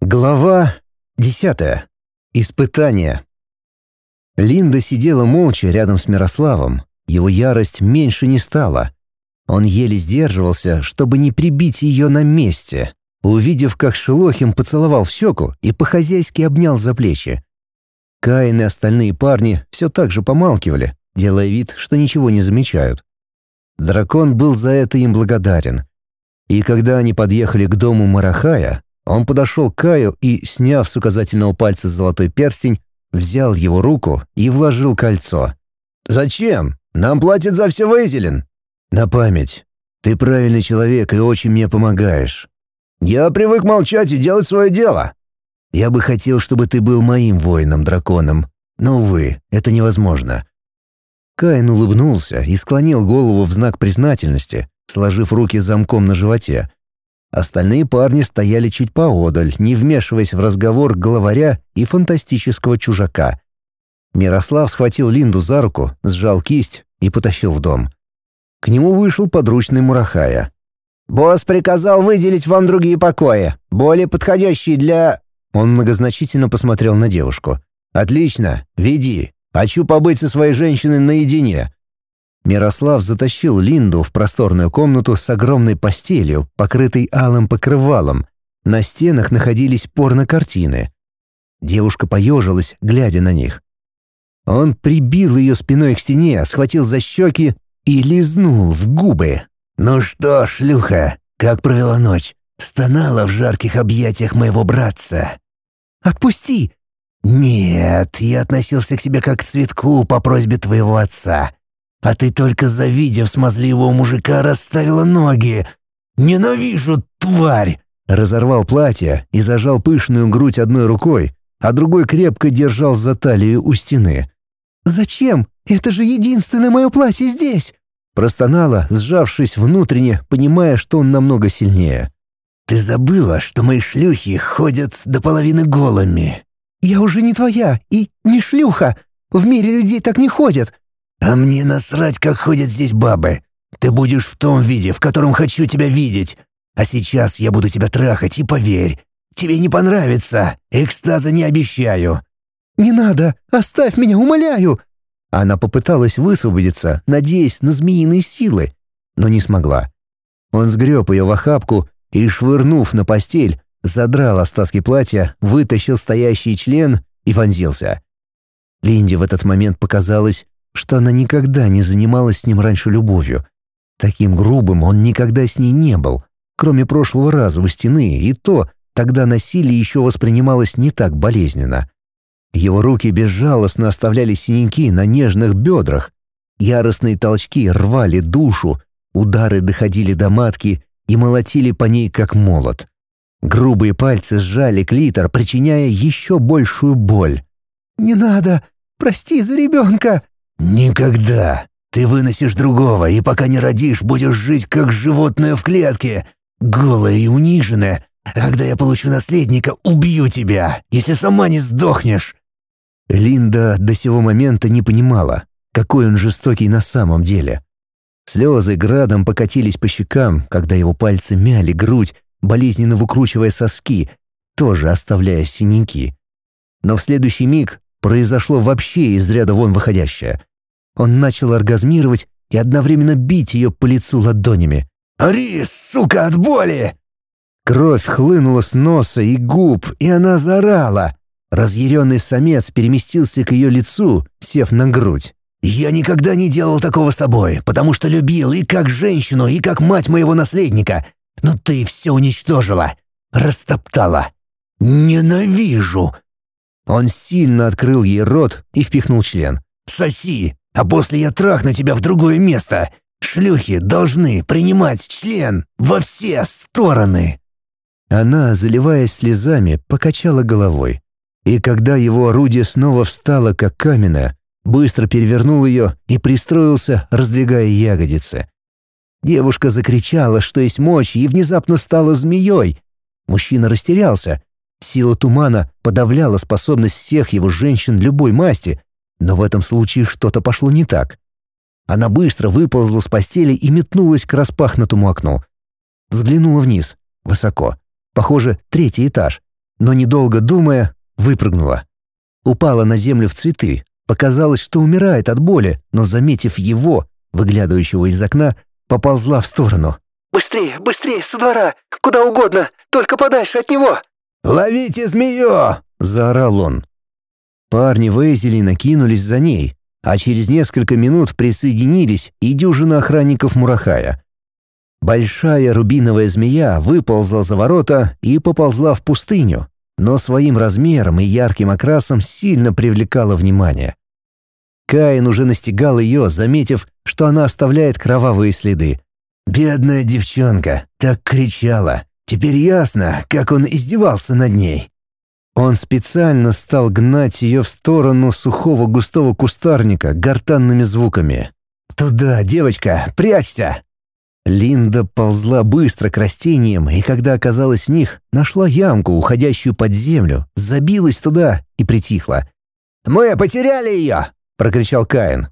Глава десятая. Испытание. Линда сидела молча рядом с Мирославом. Его ярость меньше не стала. Он еле сдерживался, чтобы не прибить ее на месте, увидев, как Шелохин поцеловал в щеку и по-хозяйски обнял за плечи. Каин и остальные парни все так же помалкивали, делая вид, что ничего не замечают. Дракон был за это им благодарен. И когда они подъехали к дому Марахая, он подошел к Каю и, сняв с указательного пальца золотой перстень, взял его руку и вложил кольцо. «Зачем? Нам платят за все Вейзелин». «На память. Ты правильный человек и очень мне помогаешь. Я привык молчать и делать свое дело. Я бы хотел, чтобы ты был моим воином-драконом, но, увы, это невозможно. Каин улыбнулся и склонил голову в знак признательности, сложив руки замком на животе. Остальные парни стояли чуть поодаль, не вмешиваясь в разговор главаря и фантастического чужака. Мирослав схватил Линду за руку, сжал кисть и потащил в дом. К нему вышел подручный Мурахая. «Босс приказал выделить вам другие покои, более подходящие для...» Он многозначительно посмотрел на девушку. «Отлично, веди, Хочу побыть со своей женщиной наедине». Мирослав затащил Линду в просторную комнату с огромной постелью, покрытой алым покрывалом. На стенах находились порнокартины. Девушка поежилась, глядя на них. Он прибил ее спиной к стене, схватил за щеки и лизнул в губы. «Ну что, шлюха, как провела ночь? Стонала в жарких объятиях моего братца». «Отпусти!» «Нет, я относился к тебе как к цветку по просьбе твоего отца. А ты только завидев смазливого мужика расставила ноги. Ненавижу, тварь!» Разорвал платье и зажал пышную грудь одной рукой, а другой крепко держал за талию у стены. «Зачем? Это же единственное мое платье здесь!» Простонала, сжавшись внутренне, понимая, что он намного сильнее. «Ты забыла, что мои шлюхи ходят до половины голыми. «Я уже не твоя и не шлюха. В мире людей так не ходят». «А мне насрать, как ходят здесь бабы. Ты будешь в том виде, в котором хочу тебя видеть. А сейчас я буду тебя трахать, и поверь, тебе не понравится. Экстаза не обещаю». «Не надо! Оставь меня, умоляю!» Она попыталась высвободиться, надеясь на змеиные силы, но не смогла. Он сгреб ее в охапку и, швырнув на постель, задрал остатки платья, вытащил стоящий член и вонзился. Линде в этот момент показалось, что она никогда не занималась с ним раньше любовью. Таким грубым он никогда с ней не был, кроме прошлого раза у стены, и то тогда насилие еще воспринималось не так болезненно. Его руки безжалостно оставляли синяки на нежных бедрах. Яростные толчки рвали душу, удары доходили до матки и молотили по ней, как молот. Грубые пальцы сжали клитор, причиняя еще большую боль. «Не надо! Прости за ребенка!» «Никогда! Ты выносишь другого, и пока не родишь, будешь жить как животное в клетке, голая и униженная. А когда я получу наследника, убью тебя, если сама не сдохнешь!» Линда до сего момента не понимала, какой он жестокий на самом деле. Слезы градом покатились по щекам, когда его пальцы мяли грудь, болезненно выкручивая соски, тоже оставляя синяки. Но в следующий миг произошло вообще из ряда вон выходящее. Он начал оргазмировать и одновременно бить ее по лицу ладонями. «Ори, сука, от боли!» Кровь хлынула с носа и губ, и она заорала. Разъяренный самец переместился к ее лицу, сев на грудь. «Я никогда не делал такого с тобой, потому что любил и как женщину, и как мать моего наследника. Но ты все уничтожила, растоптала. Ненавижу!» Он сильно открыл ей рот и впихнул член. «Соси, а после я трахну тебя в другое место. Шлюхи должны принимать член во все стороны!» Она, заливаясь слезами, покачала головой. И когда его орудие снова встало, как каменное, быстро перевернул ее и пристроился, раздвигая ягодицы. Девушка закричала, что есть мочь, и внезапно стала змеей. Мужчина растерялся. Сила тумана подавляла способность всех его женщин любой масти, но в этом случае что-то пошло не так. Она быстро выползла с постели и метнулась к распахнутому окну. Взглянула вниз, высоко. Похоже, третий этаж. но, недолго думая, выпрыгнула. Упала на землю в цветы. Показалось, что умирает от боли, но, заметив его, выглядывающего из окна, поползла в сторону. «Быстрее, быстрее, со двора! Куда угодно, только подальше от него!» «Ловите змею!» — заорал он. Парни Вейзели накинулись за ней, а через несколько минут присоединились и дюжина охранников Мурахая. Большая рубиновая змея выползла за ворота и поползла в пустыню, но своим размером и ярким окрасом сильно привлекала внимание. Каин уже настигал ее, заметив, что она оставляет кровавые следы. Бедная девчонка, так кричала. Теперь ясно, как он издевался над ней. Он специально стал гнать ее в сторону сухого густого кустарника гортанными звуками. «Туда, девочка, прячься!» Линда ползла быстро к растениям, и когда оказалась в них, нашла ямку, уходящую под землю, забилась туда и притихла. «Мы потеряли ее!» — прокричал Каин.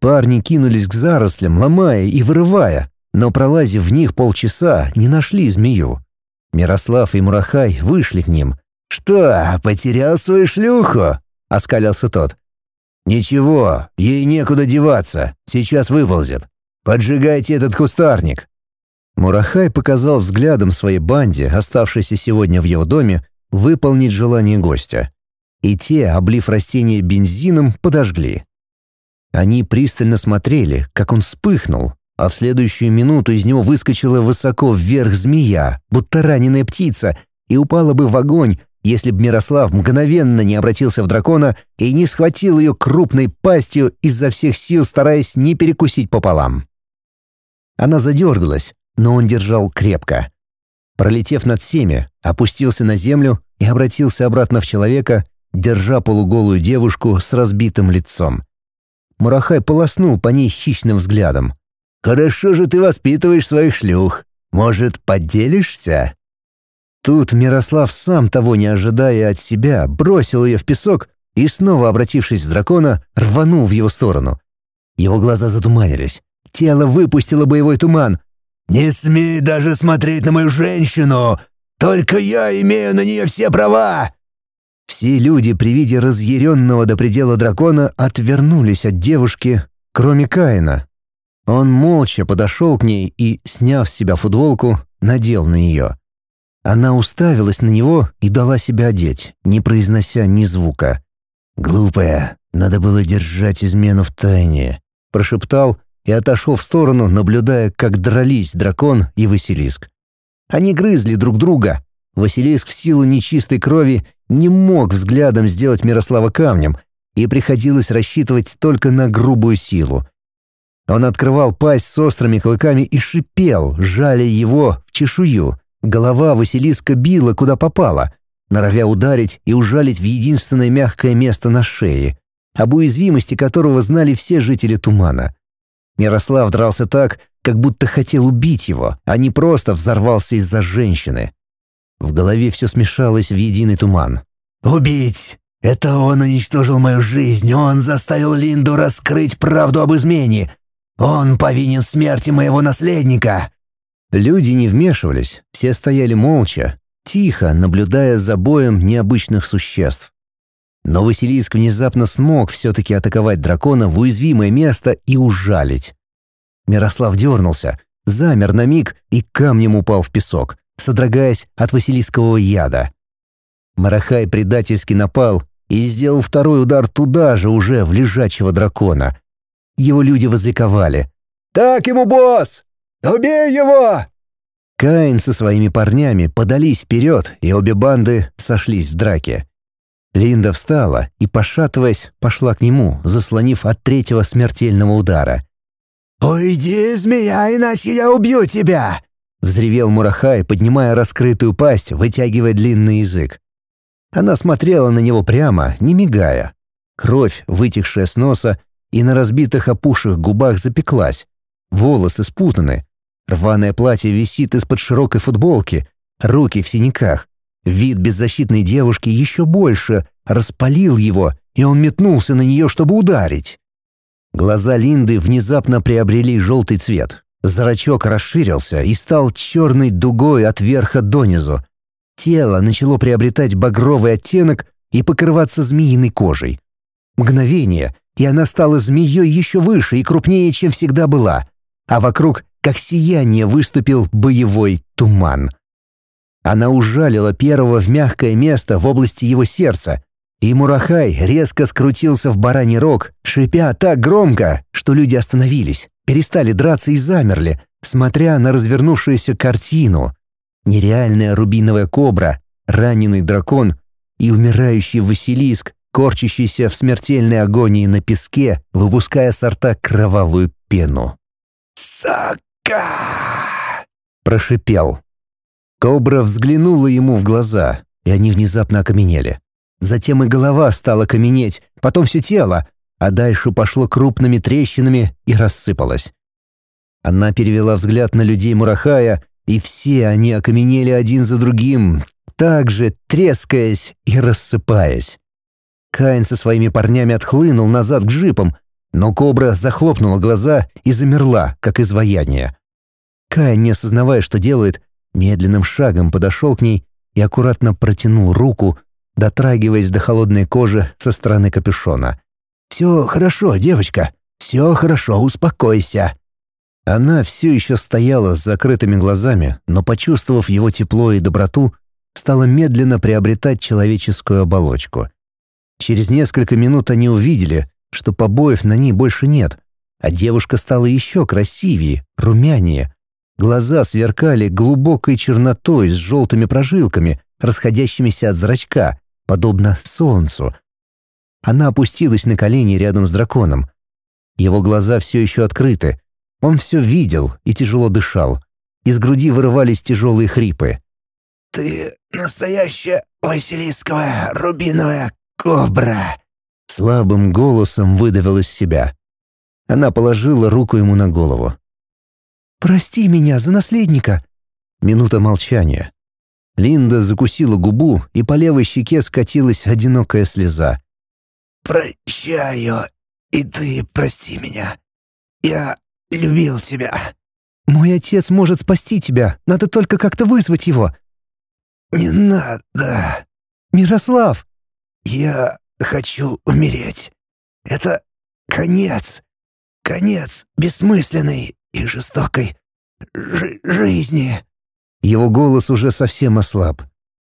Парни кинулись к зарослям, ломая и вырывая, но, пролазив в них полчаса, не нашли змею. Мирослав и Мурахай вышли к ним. «Что, потерял свою шлюху?» — оскалился тот. «Ничего, ей некуда деваться, сейчас выползет. Поджигайте этот кустарник!» Мурахай показал взглядом своей банде, оставшейся сегодня в его доме, выполнить желание гостя. И те, облив растение бензином, подожгли. Они пристально смотрели, как он вспыхнул, а в следующую минуту из него выскочила высоко вверх змея, будто раненая птица, и упала бы в огонь, если б Мирослав мгновенно не обратился в дракона и не схватил ее крупной пастью изо всех сил, стараясь не перекусить пополам. Она задергалась, но он держал крепко. Пролетев над всеми, опустился на землю и обратился обратно в человека, держа полуголую девушку с разбитым лицом. Мурахай полоснул по ней хищным взглядом. «Хорошо же ты воспитываешь своих шлюх. Может, поделишься?» Тут Мирослав, сам того не ожидая от себя, бросил ее в песок и, снова обратившись в дракона, рванул в его сторону. Его глаза затуманились. Тело выпустило боевой туман. «Не смей даже смотреть на мою женщину! Только я имею на нее все права!» Все люди при виде разъяренного до предела дракона отвернулись от девушки, кроме Каина. Он молча подошел к ней и, сняв с себя футболку, надел на нее. Она уставилась на него и дала себя одеть, не произнося ни звука. «Глупая, надо было держать измену в тайне», — прошептал и отошел в сторону, наблюдая, как дрались дракон и Василиск. Они грызли друг друга. Василиск в силу нечистой крови не мог взглядом сделать Мирослава камнем, и приходилось рассчитывать только на грубую силу. Он открывал пасть с острыми клыками и шипел, жаля его в чешую. Голова Василиска била, куда попала, норовя ударить и ужалить в единственное мягкое место на шее, об уязвимости которого знали все жители Тумана. Мирослав дрался так, как будто хотел убить его, а не просто взорвался из-за женщины. В голове все смешалось в единый туман. «Убить! Это он уничтожил мою жизнь, он заставил Линду раскрыть правду об измене. Он повинен смерти моего наследника!» Люди не вмешивались, все стояли молча, тихо, наблюдая за боем необычных существ. Но Василиск внезапно смог все-таки атаковать дракона в уязвимое место и ужалить. Мирослав дернулся, замер на миг и камнем упал в песок, содрогаясь от Василискового яда. Марахай предательски напал и сделал второй удар туда же уже в лежачего дракона. Его люди возликовали. «Так ему, босс! Убей его!» Каин со своими парнями подались вперед, и обе банды сошлись в драке. Линда встала и, пошатываясь, пошла к нему, заслонив от третьего смертельного удара. «Уйди, змея, иначе я убью тебя!» — взревел Мурахай, поднимая раскрытую пасть, вытягивая длинный язык. Она смотрела на него прямо, не мигая. Кровь, вытекшая с носа, и на разбитых опухших губах запеклась. Волосы спутаны. Рваное платье висит из-под широкой футболки, руки в синяках. Вид беззащитной девушки еще больше распалил его, и он метнулся на нее, чтобы ударить. Глаза Линды внезапно приобрели желтый цвет. Зрачок расширился и стал черной дугой от верха донизу. Тело начало приобретать багровый оттенок и покрываться змеиной кожей. Мгновение, и она стала змеей еще выше и крупнее, чем всегда была, а вокруг, как сияние, выступил боевой туман. Она ужалила первого в мягкое место в области его сердца, и Мурахай резко скрутился в бараний рог, шипя так громко, что люди остановились, перестали драться и замерли, смотря на развернувшуюся картину. Нереальная рубиновая кобра, раненый дракон и умирающий Василиск, корчащийся в смертельной агонии на песке, выпуская с рта кровавую пену. «Сака!» — прошипел. Кобра взглянула ему в глаза, и они внезапно окаменели. Затем и голова стала каменеть, потом все тело, а дальше пошло крупными трещинами и рассыпалось. Она перевела взгляд на людей Мурахая, и все они окаменели один за другим, также трескаясь и рассыпаясь. Каин со своими парнями отхлынул назад к джипам, но кобра захлопнула глаза и замерла, как изваяние. Каин, не осознавая, что делает, медленным шагом подошел к ней и аккуратно протянул руку, дотрагиваясь до холодной кожи со стороны капюшона. «Все хорошо, девочка, все хорошо, успокойся». Она все еще стояла с закрытыми глазами, но, почувствовав его тепло и доброту, стала медленно приобретать человеческую оболочку. Через несколько минут они увидели, что побоев на ней больше нет, а девушка стала еще красивее, румянее. Глаза сверкали глубокой чернотой с желтыми прожилками, расходящимися от зрачка, подобно солнцу. Она опустилась на колени рядом с драконом. Его глаза все еще открыты. Он все видел и тяжело дышал. Из груди вырывались тяжелые хрипы. «Ты настоящая Василисковая рубиновая кобра!» Слабым голосом выдавил из себя. Она положила руку ему на голову. «Прости меня за наследника!» Минута молчания. Линда закусила губу, и по левой щеке скатилась одинокая слеза. «Прощаю, и ты прости меня. Я любил тебя». «Мой отец может спасти тебя, надо только как-то вызвать его». «Не надо». «Мирослав!» «Я хочу умереть. Это конец. Конец бессмысленной и жестокой жи жизни». Его голос уже совсем ослаб.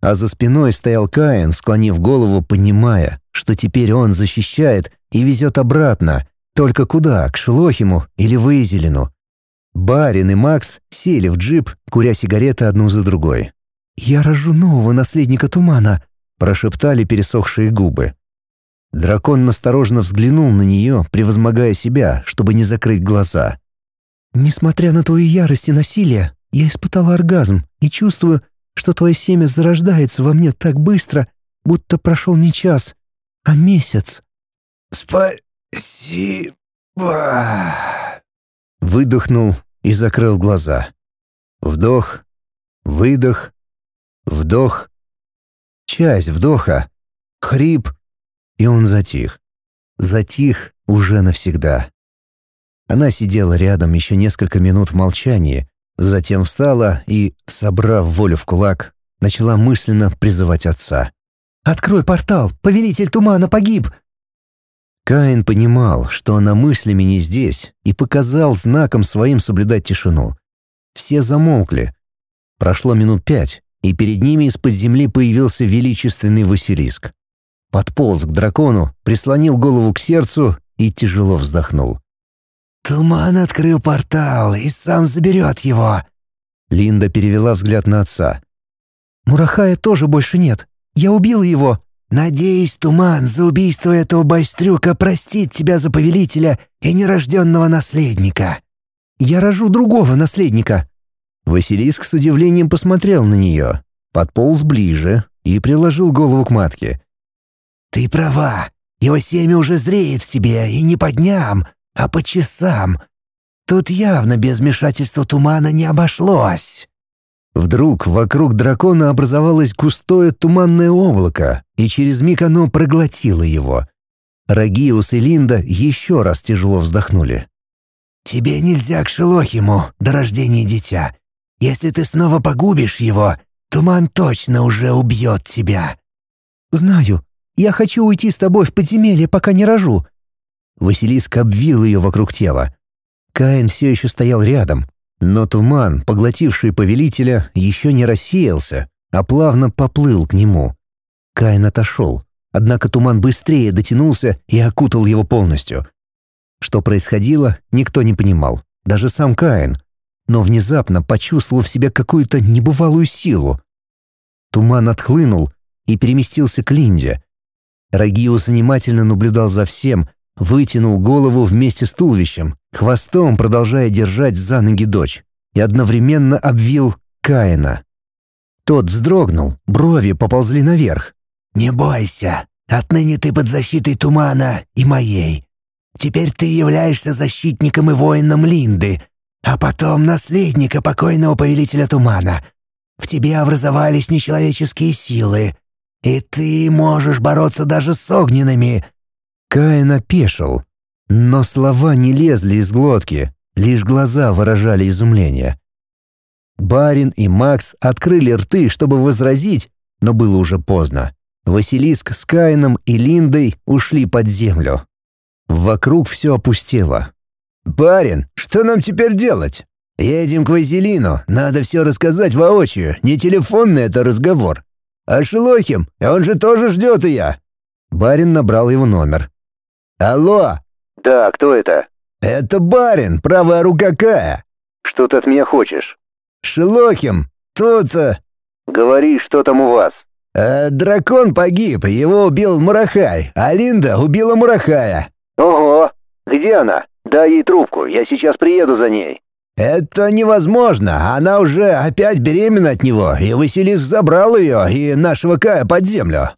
А за спиной стоял Каин, склонив голову, понимая, что теперь он защищает и везет обратно. Только куда, к Шелохиму или Вызелину? Барин и Макс сели в джип, куря сигареты одну за другой. «Я рожу нового наследника тумана», — прошептали пересохшие губы. Дракон настороженно взглянул на нее, превозмогая себя, чтобы не закрыть глаза. «Несмотря на твою ярость и насилие, я испытала оргазм и чувствую, что твое семя зарождается во мне так быстро, будто прошел не час, а месяц». «Спасибо!» Выдохнул и закрыл глаза. Вдох, выдох, вдох. Часть вдоха, хрип, и он затих. Затих уже навсегда. Она сидела рядом еще несколько минут в молчании, Затем встала и, собрав волю в кулак, начала мысленно призывать отца. «Открой портал! Повелитель тумана погиб!» Каин понимал, что она мыслями не здесь, и показал знаком своим соблюдать тишину. Все замолкли. Прошло минут пять, и перед ними из-под земли появился величественный Василиск. Подполз к дракону, прислонил голову к сердцу и тяжело вздохнул. «Туман открыл портал и сам заберет его». Линда перевела взгляд на отца. «Мурахая тоже больше нет. Я убил его». «Надеюсь, Туман за убийство этого байстрюка простит тебя за повелителя и нерожденного наследника». «Я рожу другого наследника». Василиск с удивлением посмотрел на нее, подполз ближе и приложил голову к матке. «Ты права. Его семя уже зреет в тебе, и не по дням, а по часам. Тут явно без вмешательства тумана не обошлось. Вдруг вокруг дракона образовалось густое туманное облако, и через миг оно проглотило его. Рагиус и Линда еще раз тяжело вздохнули. «Тебе нельзя к Шелохиму до рождения дитя. Если ты снова погубишь его, Туман точно уже убьет тебя». «Знаю. Я хочу уйти с тобой в подземелье, пока не рожу». Василиск обвил ее вокруг тела. Каин все еще стоял рядом, но туман, поглотивший повелителя, еще не рассеялся, а плавно поплыл к нему. Каин отошел, однако туман быстрее дотянулся и окутал его полностью. Что происходило, никто не понимал, даже сам Каин, но внезапно почувствовал в себе какую-то небывалую силу. Туман отхлынул и переместился к Линде. Рагиус внимательно наблюдал за всем, вытянул голову вместе с туловищем, хвостом продолжая держать за ноги дочь, и одновременно обвил Каина. Тот вздрогнул, брови поползли наверх. «Не бойся, отныне ты под защитой тумана и моей. Теперь ты являешься защитником и воином Линды, а потом наследника покойного повелителя тумана. В тебе образовались нечеловеческие силы, и ты можешь бороться даже с огненными, Каин опешил, но слова не лезли из глотки, лишь глаза выражали изумление. Барин и Макс открыли рты, чтобы возразить, но было уже поздно. Василиск с Каином и Линдой ушли под землю. Вокруг все опустело. «Барин, что нам теперь делать?» «Едем к Вазелину, надо все рассказать воочию, не телефонный это разговор». «А Шелохим, он же тоже ждет и я». Барин набрал его номер. «Алло!» «Да, кто это?» «Это барин, правая рука Кая». «Что ты от меня хочешь?» «Шелохим, тут...» «Говори, что там у вас?» э, «Дракон погиб, его убил Мурахай, а Линда убила Мурахая». «Ого! Где она? Дай ей трубку, я сейчас приеду за ней». «Это невозможно, она уже опять беременна от него, и Василис забрал ее и нашего Кая под землю».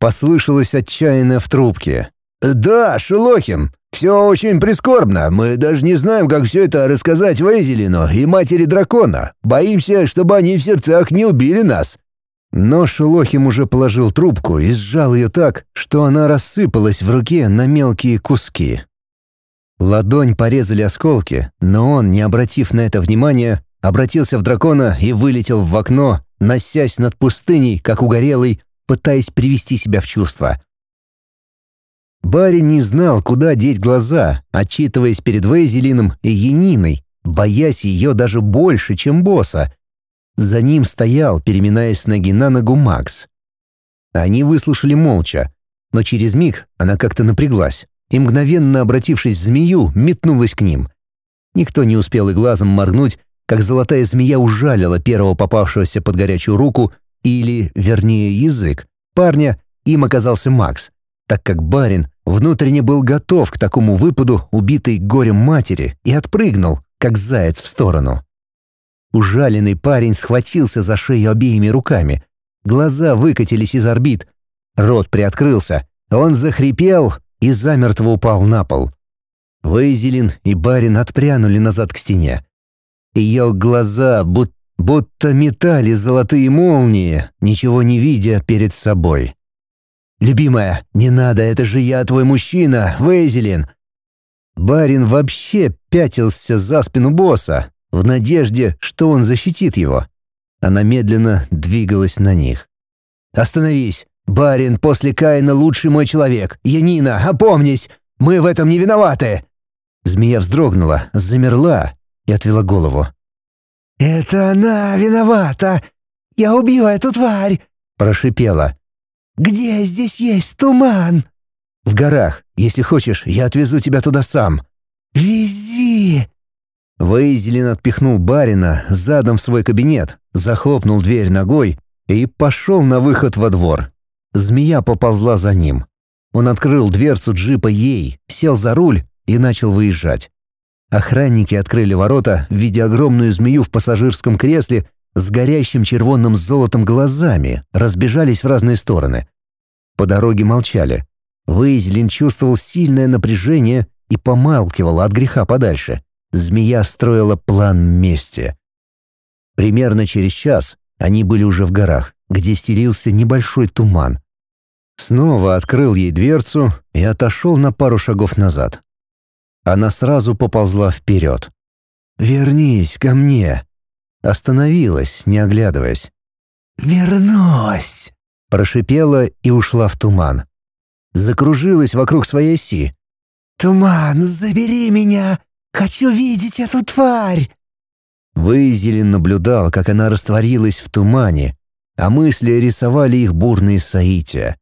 Послышалось отчаянно в трубке. «Да, Шелохин, все очень прискорбно. Мы даже не знаем, как все это рассказать Вейзелину и матери дракона. Боимся, чтобы они в сердцах не убили нас». Но Шелохим уже положил трубку и сжал ее так, что она рассыпалась в руке на мелкие куски. Ладонь порезали осколки, но он, не обратив на это внимания, обратился в дракона и вылетел в окно, носясь над пустыней, как угорелый, пытаясь привести себя в чувство. Барри не знал, куда деть глаза, отчитываясь перед Вейзелином и Яниной, боясь ее даже больше, чем босса. За ним стоял, переминаясь с ноги на ногу, Макс. Они выслушали молча, но через миг она как-то напряглась и, мгновенно обратившись в змею, метнулась к ним. Никто не успел и глазом моргнуть, как золотая змея ужалила первого попавшегося под горячую руку или, вернее, язык, парня, им оказался Макс, так как барин внутренне был готов к такому выпаду убитой горем матери и отпрыгнул, как заяц в сторону. Ужаленный парень схватился за шею обеими руками, глаза выкатились из орбит, рот приоткрылся, он захрипел и замертво упал на пол. Вейзелин и барин отпрянули назад к стене. Ее глаза будто будто метали золотые молнии, ничего не видя перед собой. «Любимая, не надо, это же я твой мужчина, Вейзелин!» Барин вообще пятился за спину босса, в надежде, что он защитит его. Она медленно двигалась на них. «Остановись! Барин после Каина лучший мой человек! Янина, опомнись! Мы в этом не виноваты!» Змея вздрогнула, замерла и отвела голову. «Это она виновата! Я убью эту тварь!» — прошипела. «Где здесь есть туман?» «В горах. Если хочешь, я отвезу тебя туда сам». «Вези!» Вейзелин отпихнул барина задом в свой кабинет, захлопнул дверь ногой и пошел на выход во двор. Змея поползла за ним. Он открыл дверцу джипа ей, сел за руль и начал выезжать. Охранники открыли ворота, видя огромную змею в пассажирском кресле с горящим червонным золотом глазами, разбежались в разные стороны. По дороге молчали. Вейзелин чувствовал сильное напряжение и помалкивал от греха подальше. Змея строила план мести. Примерно через час они были уже в горах, где стелился небольшой туман. Снова открыл ей дверцу и отошел на пару шагов назад. Она сразу поползла вперед. «Вернись ко мне!» Остановилась, не оглядываясь. «Вернусь!» Прошипела и ушла в туман. Закружилась вокруг своей оси. «Туман, забери меня! Хочу видеть эту тварь!» Вызелен наблюдал, как она растворилась в тумане, а мысли рисовали их бурные соития.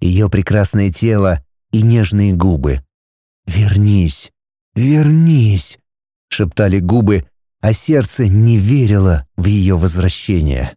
Ее прекрасное тело и нежные губы. «Вернись, вернись!» — шептали губы, а сердце не верило в ее возвращение.